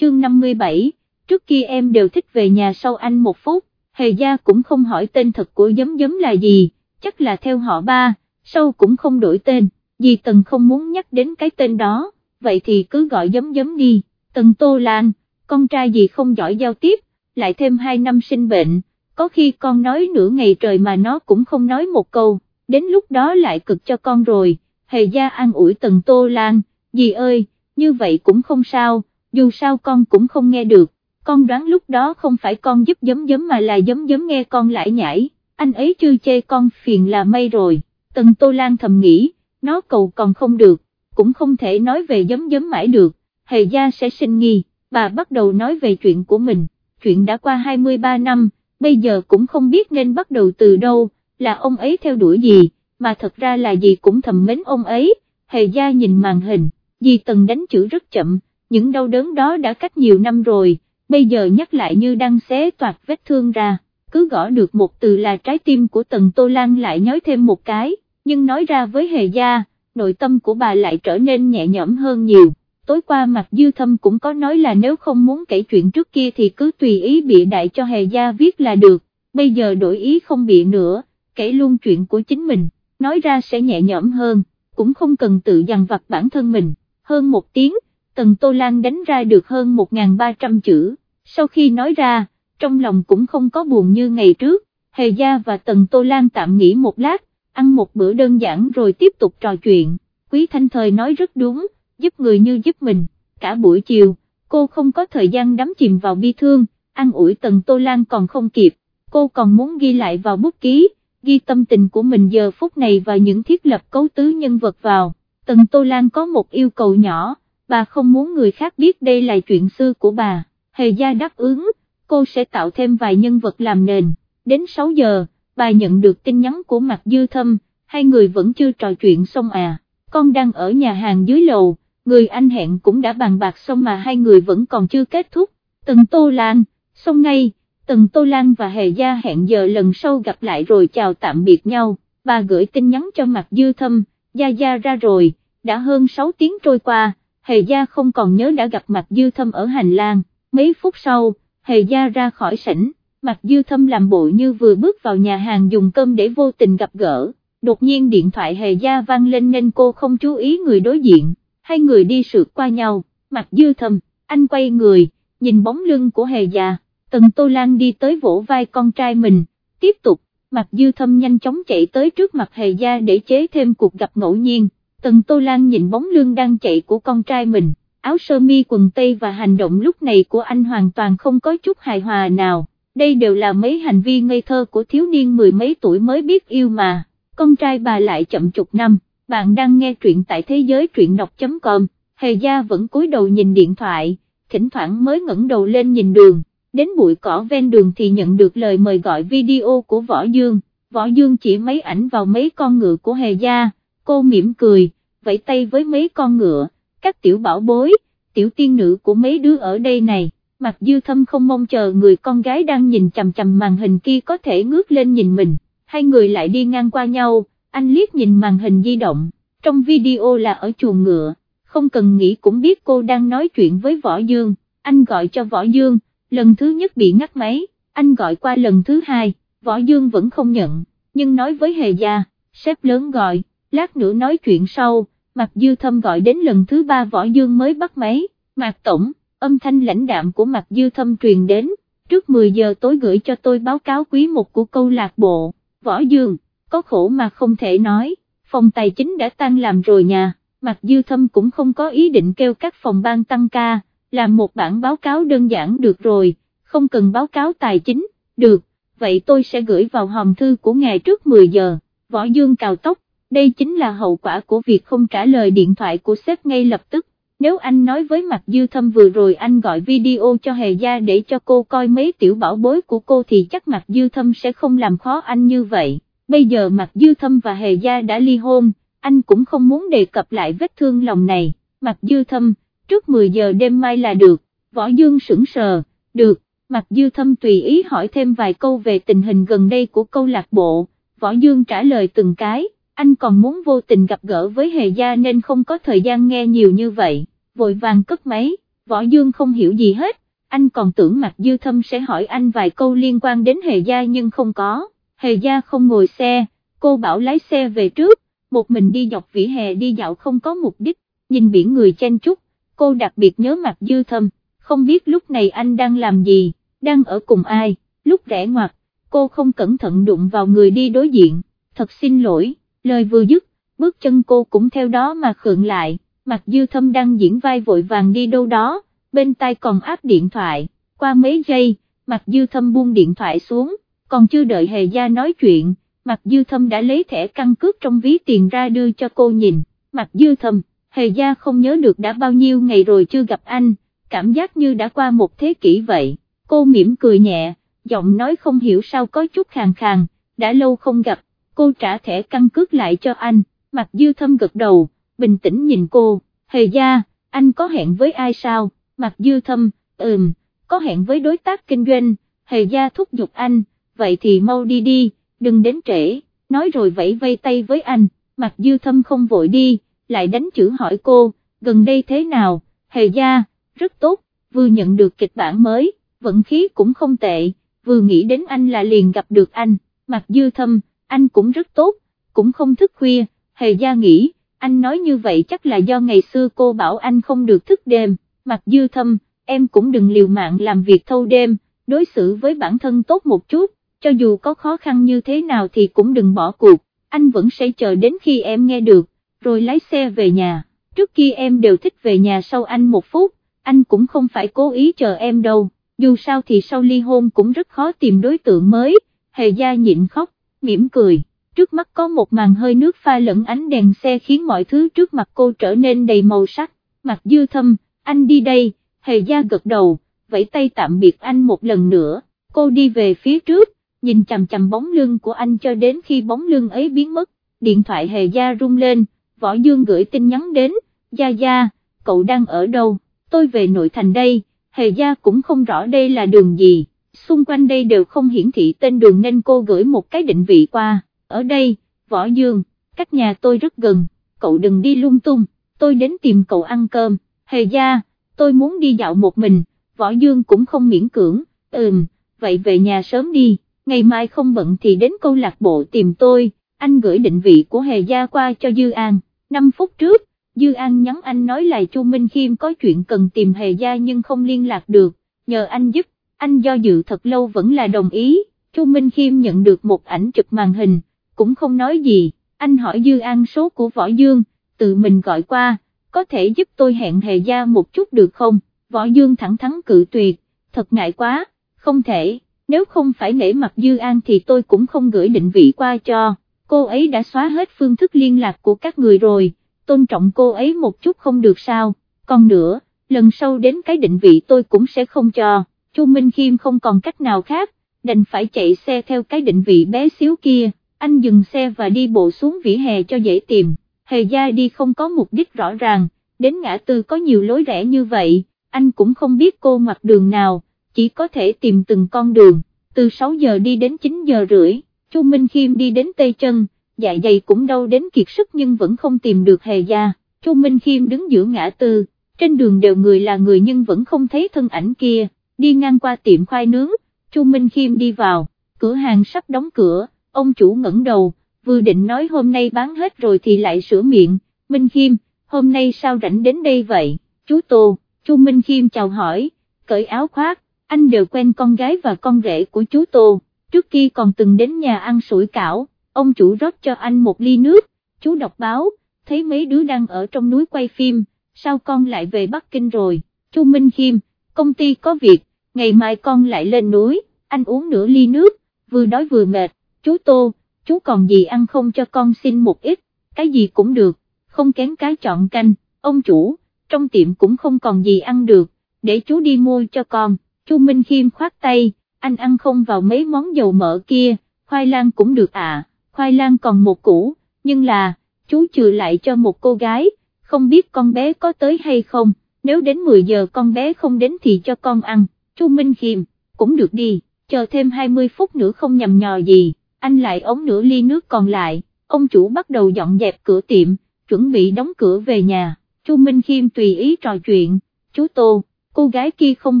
chương 57, trước kia em đều thích về nhà sau anh một phút, hề gia cũng không hỏi tên thật của giấm giấm là gì, chắc là theo họ ba, sau cũng không đổi tên, vì Tần không muốn nhắc đến cái tên đó, vậy thì cứ gọi giấm giấm đi, Tần Tô Lan, con trai gì không giỏi giao tiếp, lại thêm 2 năm sinh bệnh, có khi con nói nửa ngày trời mà nó cũng không nói một câu, đến lúc đó lại cực cho con rồi, hề gia an ủi Tần Tô Lan, dì ơi, như vậy cũng không sao, dù sao con cũng không nghe được, con đoán lúc đó không phải con giúp giấm giấm mà là giấm giấm nghe con lại nhảy, anh ấy chưa chê con phiền là may rồi, Tần Tô Lan thầm nghĩ, nó cầu còn không được, cũng không thể nói về giấm giấm mãi được, hề gia sẽ sinh nghi, bà bắt đầu nói về chuyện của mình, chuyện đã qua 23 năm, bây giờ cũng không biết nên bắt đầu từ đâu, là ông ấy theo đuổi gì, mà thật ra là gì cũng thầm mến ông ấy, hề gia nhìn màn hình, dì Tần đánh chữ rất chậm, những đau đớn đó đã cách nhiều năm rồi, bây giờ nhắc lại như đang xé toạc vết thương ra, cứ gõ được một từ là trái tim của Tần Tô Lan lại nhói thêm một cái, nhưng nói ra với hề gia, nội tâm của bà lại trở nên nhẹ nhõm hơn nhiều. Tối qua mặt dư thâm cũng có nói là nếu không muốn kể chuyện trước kia thì cứ tùy ý bịa đại cho hề gia viết là được, bây giờ đổi ý không bịa nữa, kể luôn chuyện của chính mình, nói ra sẽ nhẹ nhõm hơn, cũng không cần tự dằn vặt bản thân mình, hơn một tiếng, Tần Tô Lan đánh ra được hơn 1.300 chữ, sau khi nói ra, trong lòng cũng không có buồn như ngày trước, Hề Gia và Tần Tô Lan tạm nghỉ một lát, ăn một bữa đơn giản rồi tiếp tục trò chuyện, Quý Thanh Thời nói rất đúng, giúp người như giúp mình, cả buổi chiều, cô không có thời gian đắm chìm vào bi thương, ăn ủi Tần Tô Lan còn không kịp, cô còn muốn ghi lại vào bút ký, ghi tâm tình của mình giờ phút này và những thiết lập cấu tứ nhân vật vào, Tần Tô Lan có một yêu cầu nhỏ, bà không muốn người khác biết đây là chuyện xưa của bà, hề gia đáp ứng, cô sẽ tạo thêm vài nhân vật làm nền, đến 6 giờ, bà nhận được tin nhắn của Mạc Dư Thâm, hai người vẫn chưa trò chuyện xong à, con đang ở nhà hàng dưới lầu, người anh hẹn cũng đã bàn bạc xong mà hai người vẫn còn chưa kết thúc, Tần Tô Lan, xong ngay, Tần Tô Lan và Hề Gia hẹn giờ lần sau gặp lại rồi chào tạm biệt nhau, bà gửi tin nhắn cho Mạc Dư Thâm, Gia Gia ra rồi, đã hơn 6 tiếng trôi qua, Hề Gia không còn nhớ đã gặp Mạc Dư Thâm ở hành lang, mấy phút sau, Hề Gia ra khỏi sảnh, Mạc Dư Thâm làm bộ như vừa bước vào nhà hàng dùng cơm để vô tình gặp gỡ, đột nhiên điện thoại Hề Gia vang lên nên cô không chú ý người đối diện, hai người đi sượt qua nhau, Mạc Dư Thâm, anh quay người, nhìn bóng lưng của Hề Gia, Tần Tô Lan đi tới vỗ vai con trai mình, tiếp tục, Mạc Dư Thâm nhanh chóng chạy tới trước mặt Hề Gia để chế thêm cuộc gặp ngẫu nhiên. Tần Tô Lan nhìn bóng lương đang chạy của con trai mình, áo sơ mi quần tây và hành động lúc này của anh hoàn toàn không có chút hài hòa nào, đây đều là mấy hành vi ngây thơ của thiếu niên mười mấy tuổi mới biết yêu mà, con trai bà lại chậm chục năm, bạn đang nghe truyện tại thế giới truyện đọc.com, hề gia vẫn cúi đầu nhìn điện thoại, thỉnh thoảng mới ngẩng đầu lên nhìn đường, đến bụi cỏ ven đường thì nhận được lời mời gọi video của Võ Dương, Võ Dương chỉ mấy ảnh vào mấy con ngựa của hề gia cô mỉm cười, vẫy tay với mấy con ngựa, các tiểu bảo bối, tiểu tiên nữ của mấy đứa ở đây này, mặt dư thâm không mong chờ người con gái đang nhìn chầm chầm màn hình kia có thể ngước lên nhìn mình, hai người lại đi ngang qua nhau, anh liếc nhìn màn hình di động, trong video là ở chuồng ngựa, không cần nghĩ cũng biết cô đang nói chuyện với Võ Dương, anh gọi cho Võ Dương, lần thứ nhất bị ngắt máy, anh gọi qua lần thứ hai, Võ Dương vẫn không nhận, nhưng nói với Hề Gia, sếp lớn gọi, lát nữa nói chuyện sau, Mạc Dư Thâm gọi đến lần thứ ba Võ Dương mới bắt máy, Mạc Tổng, âm thanh lãnh đạm của Mạc Dư Thâm truyền đến, trước 10 giờ tối gửi cho tôi báo cáo quý một của câu lạc bộ, Võ Dương, có khổ mà không thể nói, phòng tài chính đã tăng làm rồi nhà, Mạc Dư Thâm cũng không có ý định kêu các phòng ban tăng ca, làm một bản báo cáo đơn giản được rồi, không cần báo cáo tài chính, được, vậy tôi sẽ gửi vào hòm thư của ngài trước 10 giờ, Võ Dương cào tóc, đây chính là hậu quả của việc không trả lời điện thoại của sếp ngay lập tức. Nếu anh nói với Mạc Dư Thâm vừa rồi anh gọi video cho Hề Gia để cho cô coi mấy tiểu bảo bối của cô thì chắc Mạc Dư Thâm sẽ không làm khó anh như vậy. Bây giờ Mạc Dư Thâm và Hề Gia đã ly hôn, anh cũng không muốn đề cập lại vết thương lòng này. Mạc Dư Thâm, trước 10 giờ đêm mai là được, Võ Dương sững sờ, được, Mạc Dư Thâm tùy ý hỏi thêm vài câu về tình hình gần đây của câu lạc bộ, Võ Dương trả lời từng cái anh còn muốn vô tình gặp gỡ với hề gia nên không có thời gian nghe nhiều như vậy, vội vàng cất máy, Võ Dương không hiểu gì hết, anh còn tưởng Mạc Dư Thâm sẽ hỏi anh vài câu liên quan đến Hề Gia nhưng không có, Hề Gia không ngồi xe, cô bảo lái xe về trước, một mình đi dọc vỉa hè đi dạo không có mục đích, nhìn biển người chen chúc, cô đặc biệt nhớ Mạc Dư Thâm, không biết lúc này anh đang làm gì, đang ở cùng ai, lúc rẽ ngoặt, cô không cẩn thận đụng vào người đi đối diện, thật xin lỗi, lời vừa dứt, bước chân cô cũng theo đó mà khượng lại, mặt Dư Thâm đang diễn vai vội vàng đi đâu đó, bên tai còn áp điện thoại, qua mấy giây, mặt Dư Thâm buông điện thoại xuống, còn chưa đợi Hề Gia nói chuyện, mặt Dư Thâm đã lấy thẻ căn cước trong ví tiền ra đưa cho cô nhìn, mặt Dư Thâm, Hề Gia không nhớ được đã bao nhiêu ngày rồi chưa gặp anh, cảm giác như đã qua một thế kỷ vậy, cô mỉm cười nhẹ, giọng nói không hiểu sao có chút khàn khàn, đã lâu không gặp, cô trả thẻ căn cước lại cho anh, mặt Dư Thâm gật đầu, bình tĩnh nhìn cô, Hề Gia, anh có hẹn với ai sao? mặt Dư Thâm, ừm, có hẹn với đối tác kinh doanh, hề gia thúc giục anh, vậy thì mau đi đi, đừng đến trễ, nói rồi vẫy vây tay với anh, mặt Dư Thâm không vội đi, lại đánh chữ hỏi cô, gần đây thế nào, hề gia, rất tốt, vừa nhận được kịch bản mới, vận khí cũng không tệ, vừa nghĩ đến anh là liền gặp được anh, mặt Dư Thâm, anh cũng rất tốt, cũng không thức khuya, hề gia nghĩ, anh nói như vậy chắc là do ngày xưa cô bảo anh không được thức đêm. Mặc dư thâm, em cũng đừng liều mạng làm việc thâu đêm, đối xử với bản thân tốt một chút, cho dù có khó khăn như thế nào thì cũng đừng bỏ cuộc, anh vẫn sẽ chờ đến khi em nghe được, rồi lái xe về nhà, trước kia em đều thích về nhà sau anh một phút, anh cũng không phải cố ý chờ em đâu, dù sao thì sau ly hôn cũng rất khó tìm đối tượng mới, hề gia nhịn khóc, mỉm cười. Trước mắt có một màn hơi nước pha lẫn ánh đèn xe khiến mọi thứ trước mặt cô trở nên đầy màu sắc, mặt dư thâm, anh đi đây, hề gia gật đầu, vẫy tay tạm biệt anh một lần nữa, cô đi về phía trước, nhìn chằm chằm bóng lưng của anh cho đến khi bóng lưng ấy biến mất, điện thoại hề gia rung lên, võ dương gửi tin nhắn đến, gia gia, cậu đang ở đâu, tôi về nội thành đây, hề gia cũng không rõ đây là đường gì, xung quanh đây đều không hiển thị tên đường nên cô gửi một cái định vị qua, ở đây, võ dương, cách nhà tôi rất gần, cậu đừng đi lung tung, tôi đến tìm cậu ăn cơm. Hề gia, tôi muốn đi dạo một mình, võ dương cũng không miễn cưỡng, ừm, vậy về nhà sớm đi, ngày mai không bận thì đến câu lạc bộ tìm tôi, anh gửi định vị của hề gia qua cho Dư An, 5 phút trước, Dư An nhắn anh nói là Chu Minh Khiêm có chuyện cần tìm hề gia nhưng không liên lạc được, nhờ anh giúp, anh do dự thật lâu vẫn là đồng ý, Chu Minh Khiêm nhận được một ảnh chụp màn hình, cũng không nói gì, anh hỏi Dư An số của Võ Dương, tự mình gọi qua, có thể giúp tôi hẹn hề gia một chút được không, võ dương thẳng thắn cự tuyệt, thật ngại quá, không thể, nếu không phải nể mặt Dư An thì tôi cũng không gửi định vị qua cho, cô ấy đã xóa hết phương thức liên lạc của các người rồi, tôn trọng cô ấy một chút không được sao, còn nữa, lần sau đến cái định vị tôi cũng sẽ không cho, Chu Minh Khiêm không còn cách nào khác, đành phải chạy xe theo cái định vị bé xíu kia, anh dừng xe và đi bộ xuống vỉa hè cho dễ tìm. Hề gia đi không có mục đích rõ ràng, đến ngã tư có nhiều lối rẽ như vậy, anh cũng không biết cô mặc đường nào, chỉ có thể tìm từng con đường, từ 6 giờ đi đến 9 giờ rưỡi, Chu Minh Khiêm đi đến Tây Chân, dạ dày cũng đau đến kiệt sức nhưng vẫn không tìm được hề gia, Chu Minh Khiêm đứng giữa ngã tư, trên đường đều người là người nhưng vẫn không thấy thân ảnh kia, đi ngang qua tiệm khoai nướng, Chu Minh Khiêm đi vào, cửa hàng sắp đóng cửa, ông chủ ngẩng đầu, vừa định nói hôm nay bán hết rồi thì lại sửa miệng, Minh Khiêm, hôm nay sao rảnh đến đây vậy, chú Tô, Chu Minh Khiêm chào hỏi, cởi áo khoác, anh đều quen con gái và con rể của chú Tô, trước kia còn từng đến nhà ăn sủi cảo, ông chủ rót cho anh một ly nước, chú đọc báo, thấy mấy đứa đang ở trong núi quay phim, sao con lại về Bắc Kinh rồi, Chu Minh Khiêm, công ty có việc, ngày mai con lại lên núi, anh uống nửa ly nước, vừa đói vừa mệt, chú Tô, chú còn gì ăn không cho con xin một ít, cái gì cũng được, không kén cái chọn canh, ông chủ, trong tiệm cũng không còn gì ăn được, để chú đi mua cho con, chú Minh Khiêm khoát tay, anh ăn không vào mấy món dầu mỡ kia, khoai lang cũng được à, khoai lang còn một củ, nhưng là, chú trừ lại cho một cô gái, không biết con bé có tới hay không, nếu đến 10 giờ con bé không đến thì cho con ăn, Chu Minh Khiêm, cũng được đi, chờ thêm 20 phút nữa không nhầm nhò gì anh lại ống nửa ly nước còn lại, ông chủ bắt đầu dọn dẹp cửa tiệm, chuẩn bị đóng cửa về nhà, Chu Minh Khiêm tùy ý trò chuyện, chú Tô, cô gái kia không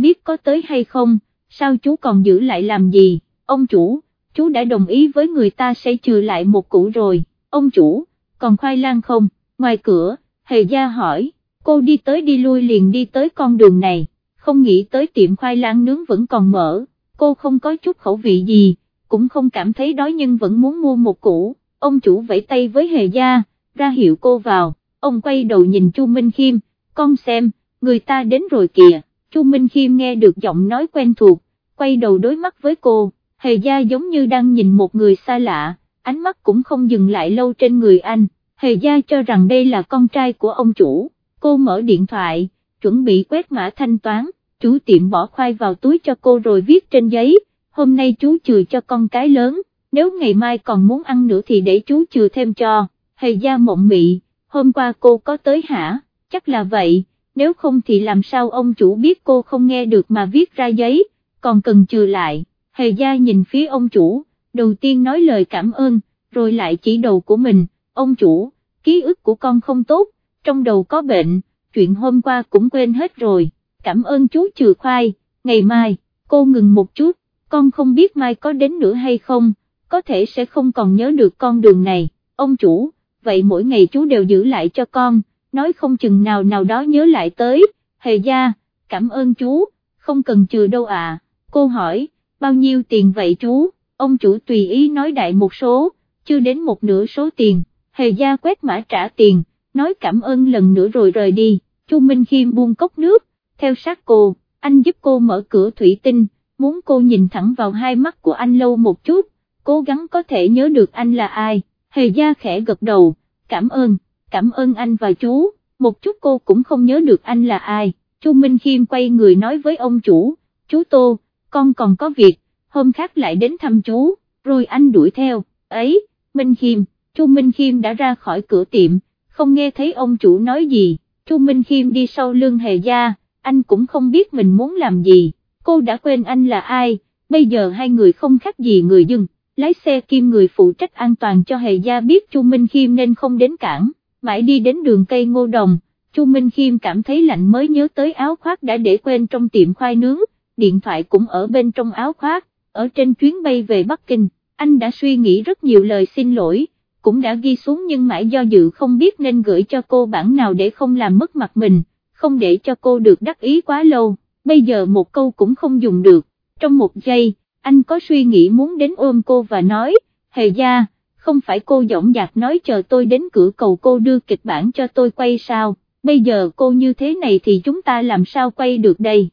biết có tới hay không, sao chú còn giữ lại làm gì, ông chủ, chú đã đồng ý với người ta sẽ trừ lại một củ rồi, ông chủ, còn khoai lang không, ngoài cửa, hề gia hỏi, cô đi tới đi lui liền đi tới con đường này, không nghĩ tới tiệm khoai lang nướng vẫn còn mở, cô không có chút khẩu vị gì, cũng không cảm thấy đói nhưng vẫn muốn mua một củ, ông chủ vẫy tay với hề gia, ra hiệu cô vào, ông quay đầu nhìn Chu Minh Khiêm, con xem, người ta đến rồi kìa, Chu Minh Khiêm nghe được giọng nói quen thuộc, quay đầu đối mắt với cô, hề gia giống như đang nhìn một người xa lạ, ánh mắt cũng không dừng lại lâu trên người anh, hề gia cho rằng đây là con trai của ông chủ, cô mở điện thoại, chuẩn bị quét mã thanh toán, chú tiệm bỏ khoai vào túi cho cô rồi viết trên giấy, hôm nay chú chừa cho con cái lớn, nếu ngày mai còn muốn ăn nữa thì để chú chừa thêm cho, hề gia mộng mị, hôm qua cô có tới hả, chắc là vậy, nếu không thì làm sao ông chủ biết cô không nghe được mà viết ra giấy, còn cần chừa lại, hề gia nhìn phía ông chủ, đầu tiên nói lời cảm ơn, rồi lại chỉ đầu của mình, ông chủ, ký ức của con không tốt, trong đầu có bệnh, chuyện hôm qua cũng quên hết rồi, cảm ơn chú trừ khoai, ngày mai, cô ngừng một chút, con không biết mai có đến nữa hay không, có thể sẽ không còn nhớ được con đường này, ông chủ, vậy mỗi ngày chú đều giữ lại cho con, nói không chừng nào nào đó nhớ lại tới, hề gia, cảm ơn chú, không cần trừ đâu à, cô hỏi, bao nhiêu tiền vậy chú, ông chủ tùy ý nói đại một số, chưa đến một nửa số tiền, hề gia quét mã trả tiền, nói cảm ơn lần nữa rồi rời đi, Chu Minh Khiêm buông cốc nước, theo sát cô, anh giúp cô mở cửa thủy tinh, muốn cô nhìn thẳng vào hai mắt của anh lâu một chút, cố gắng có thể nhớ được anh là ai, hề gia khẽ gật đầu, cảm ơn, cảm ơn anh và chú, một chút cô cũng không nhớ được anh là ai, Chu Minh Khiêm quay người nói với ông chủ, chú Tô, con còn có việc, hôm khác lại đến thăm chú, rồi anh đuổi theo, ấy, Minh Khiêm, Chu Minh Khiêm đã ra khỏi cửa tiệm, không nghe thấy ông chủ nói gì, Chu Minh Khiêm đi sau lưng hề gia, anh cũng không biết mình muốn làm gì, cô đã quên anh là ai, bây giờ hai người không khác gì người dưng, lái xe kim người phụ trách an toàn cho hề gia biết Chu Minh Khiêm nên không đến cảng, mãi đi đến đường cây ngô đồng, Chu Minh Khiêm cảm thấy lạnh mới nhớ tới áo khoác đã để quên trong tiệm khoai nướng, điện thoại cũng ở bên trong áo khoác, ở trên chuyến bay về Bắc Kinh, anh đã suy nghĩ rất nhiều lời xin lỗi, cũng đã ghi xuống nhưng mãi do dự không biết nên gửi cho cô bản nào để không làm mất mặt mình, không để cho cô được đắc ý quá lâu, bây giờ một câu cũng không dùng được, trong một giây, anh có suy nghĩ muốn đến ôm cô và nói, hề gia, không phải cô dõng dạc nói chờ tôi đến cửa cầu cô đưa kịch bản cho tôi quay sao, bây giờ cô như thế này thì chúng ta làm sao quay được đây.